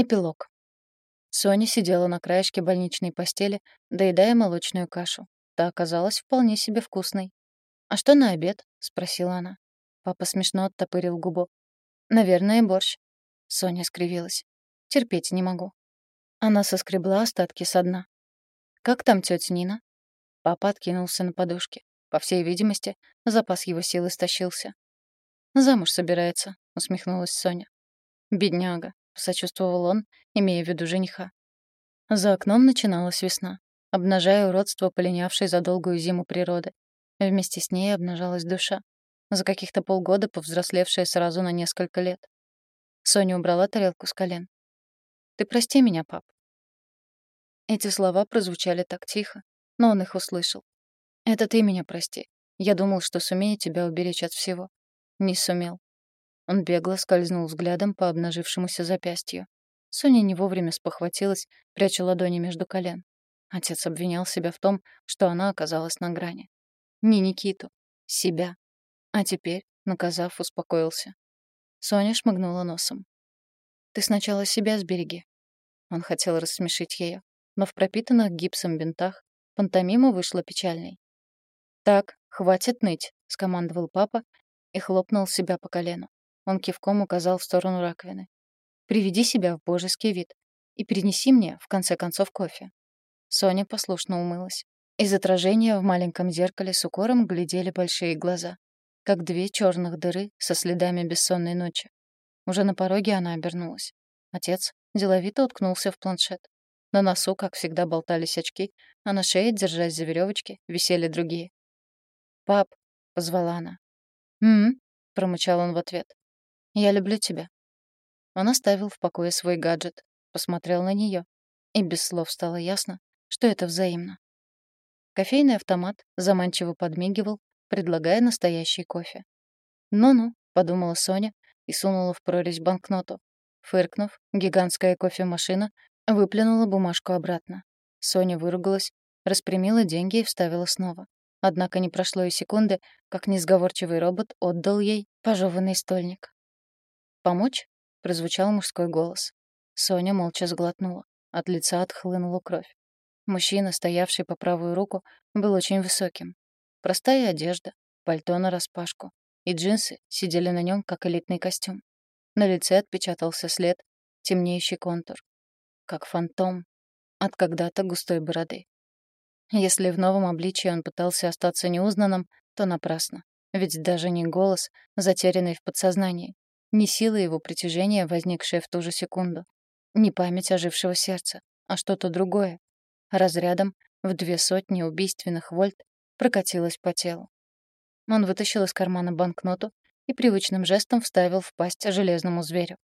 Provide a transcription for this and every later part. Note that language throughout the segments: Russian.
Эпилог. Соня сидела на краешке больничной постели, доедая молочную кашу. Та оказалась вполне себе вкусной. «А что на обед?» — спросила она. Папа смешно оттопырил губу. «Наверное, борщ». Соня скривилась. «Терпеть не могу». Она соскребла остатки со дна. «Как там тетя Нина?» Папа откинулся на подушке. По всей видимости, запас его сил истощился. «Замуж собирается», — усмехнулась Соня. «Бедняга», — посочувствовал он, имея в виду жениха. За окном начиналась весна, обнажая уродство полинявшей за долгую зиму природы. Вместе с ней обнажалась душа, за каких-то полгода повзрослевшая сразу на несколько лет. Соня убрала тарелку с колен. «Ты прости меня, пап». Эти слова прозвучали так тихо, но он их услышал. «Это ты меня прости. Я думал, что сумею тебя уберечь от всего. Не сумел». Он бегло скользнул взглядом по обнажившемуся запястью. Соня не вовремя спохватилась, пряча ладони между колен. Отец обвинял себя в том, что она оказалась на грани. Не Никиту, себя. А теперь, наказав, успокоился. Соня шмыгнула носом. «Ты сначала себя сбереги». Он хотел рассмешить ее, но в пропитанных гипсом бинтах пантомима вышла печальной. «Так, хватит ныть», — скомандовал папа и хлопнул себя по колену. Он кивком указал в сторону раковины. «Приведи себя в божеский вид и перенеси мне, в конце концов, кофе». Соня послушно умылась. Из отражения в маленьком зеркале с укором глядели большие глаза, как две черных дыры со следами бессонной ночи. Уже на пороге она обернулась. Отец деловито уткнулся в планшет. На носу, как всегда, болтались очки, а на шее, держась за веревочки, висели другие. «Пап», — позвала она. «М-м», промычал он в ответ. «Я люблю тебя». Он оставил в покое свой гаджет, посмотрел на нее, и без слов стало ясно, что это взаимно. Кофейный автомат заманчиво подмигивал, предлагая настоящий кофе. «Ну-ну», — подумала Соня и сунула в прорезь банкноту. Фыркнув, гигантская кофемашина выплюнула бумажку обратно. Соня выругалась, распрямила деньги и вставила снова. Однако не прошло и секунды, как несговорчивый робот отдал ей пожеванный стольник. «Помочь?» — прозвучал мужской голос. Соня молча сглотнула. От лица отхлынула кровь. Мужчина, стоявший по правую руку, был очень высоким. Простая одежда, пальто нараспашку, и джинсы сидели на нем, как элитный костюм. На лице отпечатался след, темнеющий контур. Как фантом от когда-то густой бороды. Если в новом обличии он пытался остаться неузнанным, то напрасно. Ведь даже не голос, затерянный в подсознании, не сила его притяжения, возникшая в ту же секунду, не память ожившего сердца, а что-то другое. Разрядом в две сотни убийственных вольт прокатилось по телу. Он вытащил из кармана банкноту и привычным жестом вставил в пасть железному зверю.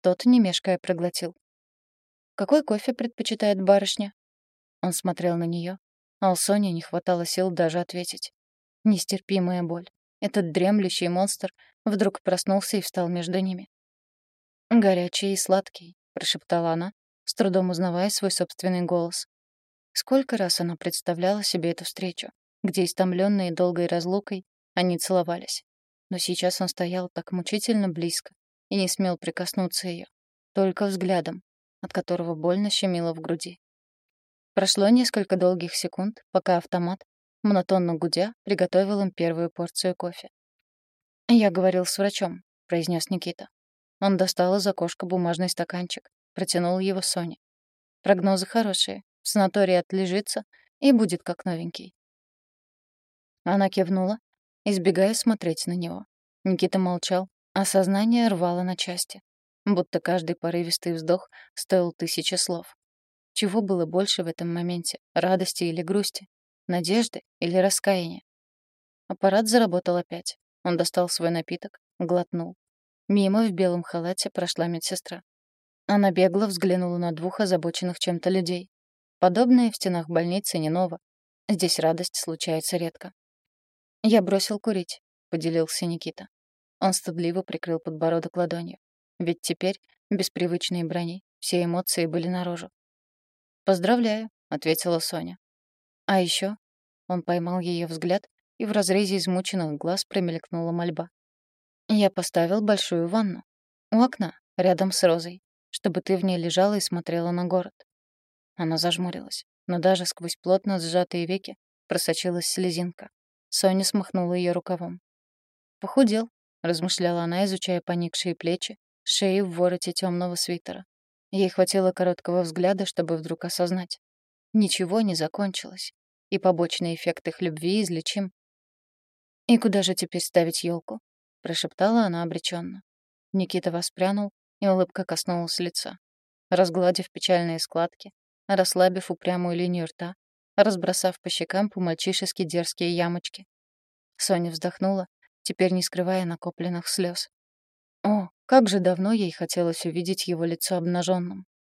Тот, не мешкая, проглотил. «Какой кофе предпочитает барышня?» Он смотрел на нее, а у Сони не хватало сил даже ответить. Нестерпимая боль. Этот дремлющий монстр вдруг проснулся и встал между ними. «Горячий и сладкий», — прошептала она, с трудом узнавая свой собственный голос. Сколько раз она представляла себе эту встречу, где, истомленные долгой разлукой, они целовались. Но сейчас он стоял так мучительно близко и не смел прикоснуться ее, только взглядом, от которого больно щемило в груди. Прошло несколько долгих секунд, пока автомат, монотонно гудя, приготовил им первую порцию кофе. «Я говорил с врачом», — произнес Никита. Он достал из окошка бумажный стаканчик, протянул его Соне. «Прогнозы хорошие. В санатории отлежится и будет как новенький». Она кивнула, избегая смотреть на него. Никита молчал, а сознание рвало на части. Будто каждый порывистый вздох стоил тысячи слов. Чего было больше в этом моменте? Радости или грусти? Надежды или раскаяния? Аппарат заработал опять. Он достал свой напиток, глотнул. Мимо в белом халате прошла медсестра. Она бегло взглянула на двух озабоченных чем-то людей. Подобное в стенах больницы не ново. Здесь радость случается редко. «Я бросил курить», — поделился Никита. Он стыдливо прикрыл подбородок ладонью. Ведь теперь, без привычной брони, все эмоции были наружу. «Поздравляю», — ответила Соня. «А еще Он поймал ее взгляд, и в разрезе измученных глаз промелькнула мольба. «Я поставил большую ванну. У окна, рядом с Розой. чтобы ты в ней лежала и смотрела на город». Она зажмурилась, но даже сквозь плотно сжатые веки просочилась слезинка. Соня смахнула ее рукавом. «Похудел», — размышляла она, изучая поникшие плечи, шею в вороте темного свитера. Ей хватило короткого взгляда, чтобы вдруг осознать. Ничего не закончилось, и побочный эффект их любви излечим. «И куда же теперь ставить елку? прошептала она обреченно. Никита воспрянул, и улыбка коснулась лица. Разгладив печальные складки, расслабив упрямую линию рта, разбросав по щекам по-мальчишески дерзкие ямочки. Соня вздохнула, теперь не скрывая накопленных слез. О, как же давно ей хотелось увидеть его лицо обнаженным.